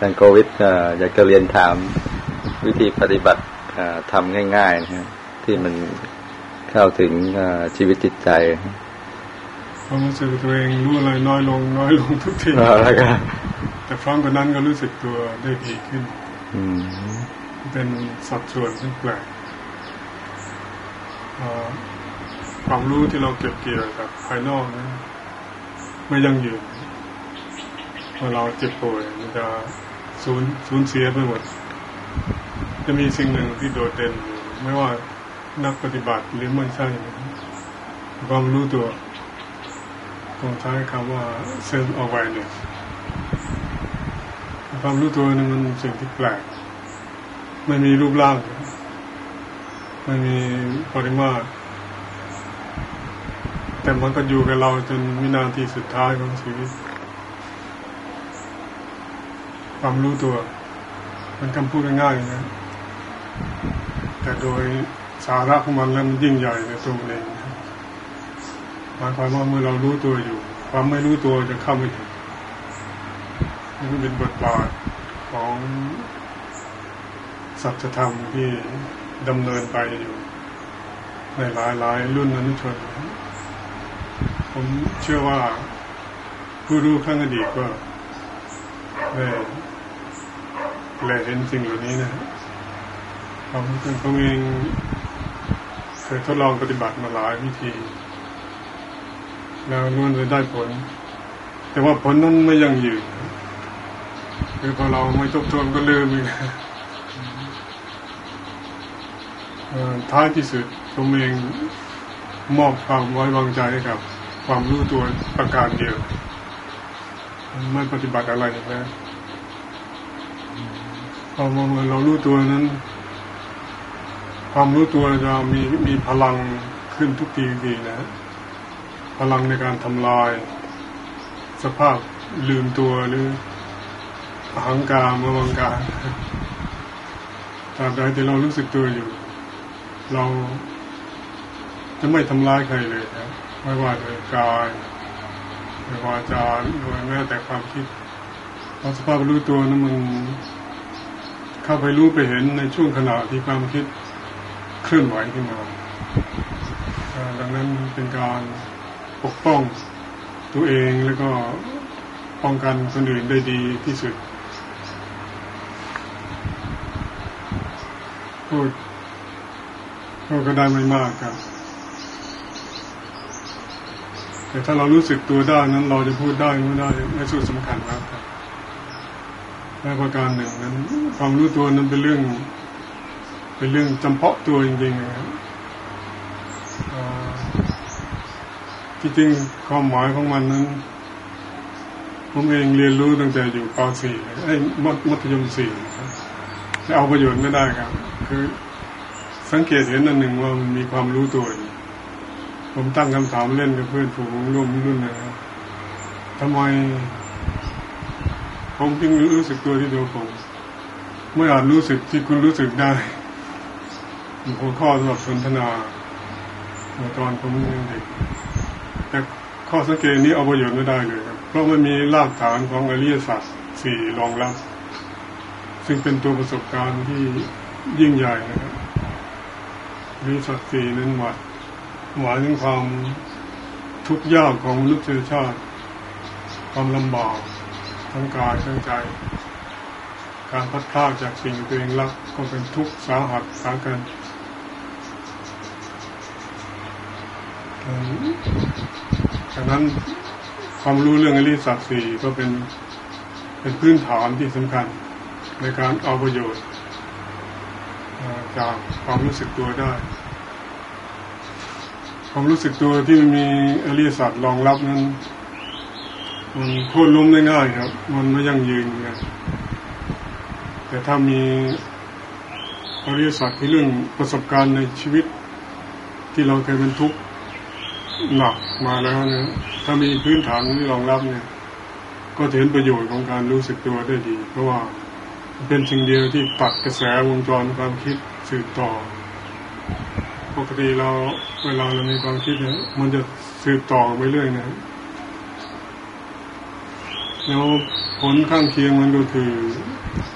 ทางโควิดอยากจะเรียนถามวิธีปฏิบัติทำง่ายๆนะที่มันเข้าถึงชีวิตจิตใจความรู้สึกตัวเองรู้อะไรน้อยลง น้อยลงทุกทีแต่ฟังกว่านั้นก็รู้สึกตัวได้ดีขึ้นเป็นสัดส่วนที่แปลกความรู้ที่เราเก็บเกี่ยวกับภายนอกนั้นไม่ยั่งยืน พอเราเจ็บป่วยมันจะสูญสูญเสียไปหมด จะมีสิ่งหนึ่งที่โดดเด่นอยู่ไม่ว่านักปฏิบัติหรือไม่ใช่ความรู้ตัวต้องใช้คำว่า self awareness ความรู้ตัวนี่มันสิ่งที่แปลกไม่มีรูปร่างไม่มีปริมาตรแต่มันก็อยู่กับเราจนวินาทีสุดท้ายของชีวิต ความรู้ตัว มันคำพูดง่ายๆนะแต่โดยสาระของมันแล้วมันยิ่งใหญ่ในตัวเองหมายความว่าเมื่อเรารู้ตัวอยู่ ความไม่รู้ตัวจะเข้าไม่ถึงนี่เป็นบทบาทของสัจธรรมที่ดำเนินไปอยู่ในหลายหลายรุ่นอนุชน ผมเชื่อว่าผู้รู้ข้างอดีตก็ได้ แลเห็นสิ่งเหล่านี้นะผมเป็นผมเองเคยทดลองปฏิบัติมาหลายวิธี แล้วล้วนจะได้ผล แต่ว่าผลนั้นไม่ยั่งยืนคือพอเราไม่ทบทวนก็ลืมอีกท้ายที่สุดผมเองมอบความไว้วางใจให้กับ ความรู้ตัวประการเดียว ไม่ปฏิบัติอะไรแล้ วพอเมื่อเรารู้ตัวนั้น ความรู้ตัวจะมีมีพลังขึ้นทุกทีทีนะ พลังในการทำลาย สภาพลืมตัวหรืออหังการมวังการตราบใดที่เรารู้สึกตัวอยู่ เราจะไม่ทำลายใครเลยครับไม่ว่าโดยกายไม่ว่าจาโดยแม้แต่ความคิดพอสภาพรู้ตัวนั้นมัน เข้าไปรู้ไปเห็นในช่วงขณะที่ความคิดเคลื่อนไหวขึ้นมาดังนั้นเป็นการปกป้องตัวเองแล้วก็ป้องกันคนอื่นได้ดีที่สุด พูดพูดก็ได้ไม่มากครับ แต่ถ้าเรารู้สึกตัวได้นั้นเราจะพูดได้ไม่ได้ไม่สุดสำคัญครับ และประการหนึ่งนั้น ความรู้ตัวนั้นเป็นเรื่อง เป็นเรื่องจำเพาะตัวจริงๆนะครับที่จริงความหมายของมันนั้น ผมเองเรียนรู้ตั้งแต่อยู่ป .4 ไอ้มัธยม4ครับเอาประโยชน์ไม่ได้ครับ คือสังเกตเห็นอันหนึ่งว่ามันมีความรู้ตัวอยู่ผมตั้งคำถามเล่นกับเพื่อนฝูงร่วมรุ่นนะครับทำไม ผมจึงรู้สึกตัวที่ตัวผมไม่อาจรู้สึกที่คุณรู้สึกได้หัวข้อสำหรับสนทนาตอนผมยังเด็กแต่ข้อสังเกตนี้เอาประโยชน์ไม่ได้เลยครับ เพราะมันมีรากฐานของอริยสัจสี่รองรับ ซึ่งเป็นตัวประสบการณ์ที่ยิ่งใหญ่นะครับอริยสัจสี่นั้นหมายหมายถึงความทุกข์ยากของมนุษยชาติ ความลำบาก ทั้งกายทั้งใจ การพัดพลาดจากสิ่งตัวเองรักก็เป็นทุกข์สาหัสสากันดังนั้นความรู้เรื่องอริสัตสี่ก็เป็นเป็นพื้นฐานที่สำคัญ ในการเอาประโยชน์จากความรู้สึกตัวได้ ความรู้สึกตัวที่มีอริสัตรองรับนั้น มันโค่นล้มได้ง่ายครับ มันไม่ยั่งยืนไงแต่ถ้ามีอริสัตที่เรื่องประสบการณ์ในชีวิต ที่เราเคยเป็นทุกข์หนักมาแล้วเนี่ยถ้ามีพื้นฐานที่รองรับเนี่ย ก็จะเห็นประโยชน์ของการรู้สึกตัวได้ดี เพราะว่าเป็นสิ่งเดียวที่ตัดกระแสวงจรความคิดสืบต่อ ปกติเราเวลาเรามีความคิดเนี่ยมันจะสืบต่อไปเรื่อยนะ แล้วผลข้างเคียงมันก็คือ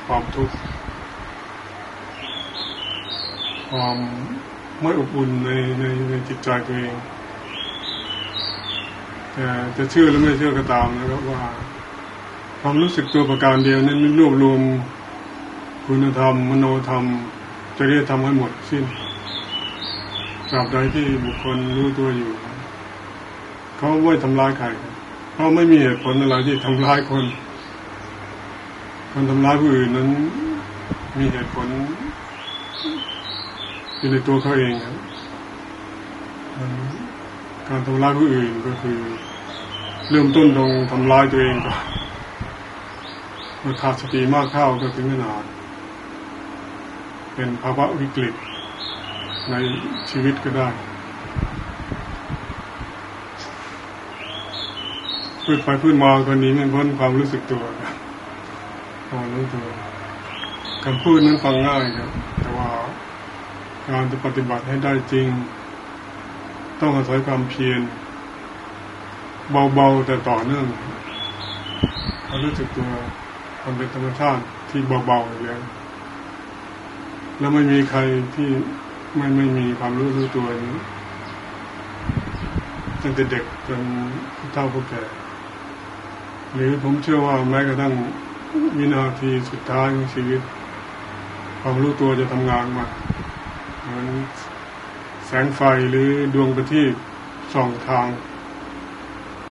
ความทุกข์ความไม่อบอุ่นในในในจิตใจตัวเองแต่จะเชื่อหรือไม่เชื่อก็ตามนะครับว่า ความรู้สึกตัวประการเดียวนั้นรวบรวมคุณธรรม มโนธรรมจริยธรรมให้หมดสิ้นตราบใดที่บุคคลรู้ตัวอยู่ เขาไม่ทำร้ายใคร เขาไม่มีเหตุผลอะไรที่ทำร้ายคนการทำร้ายผู้อื่นนั้น มีเหตุผลอยู่ในตัวเขาเองครับการทำร้ายผู้อื่นก็คือ เริ่มต้นตรงทำร้ายตัวเองก่อนเมื่อขาดสติมากเข้าก็ถึงขนาดเป็นภาวะวิกฤตในชีวิตก็ได้ พูดไปพูดมาคนนี้มันพ้นความรู้สึกตัวครับความรู้ตัวคำพูดนั้นฟังง่ายครับ แต่ว่าการจะปฏิบัติให้ได้จริง ต้องอาศัยความเพียรเบาๆแต่ต่อเนื่องความรู้สึกตัวมันเป็นธรรมชาติที่เบาๆอย่างนี้แล้วไม่มีใครที่ไม่ไม่มีความรู้รู้ตัวนี้ตั้งแต่เด็กจนเท่าผู้แก่ หรือผมเชื่อว่าแม้กระทั่งวินาทีสุดท้ายของชีวิต ความรู้ตัวจะทำงานมาเหมือนแสงไฟหรือดวงประทีปส่องทาง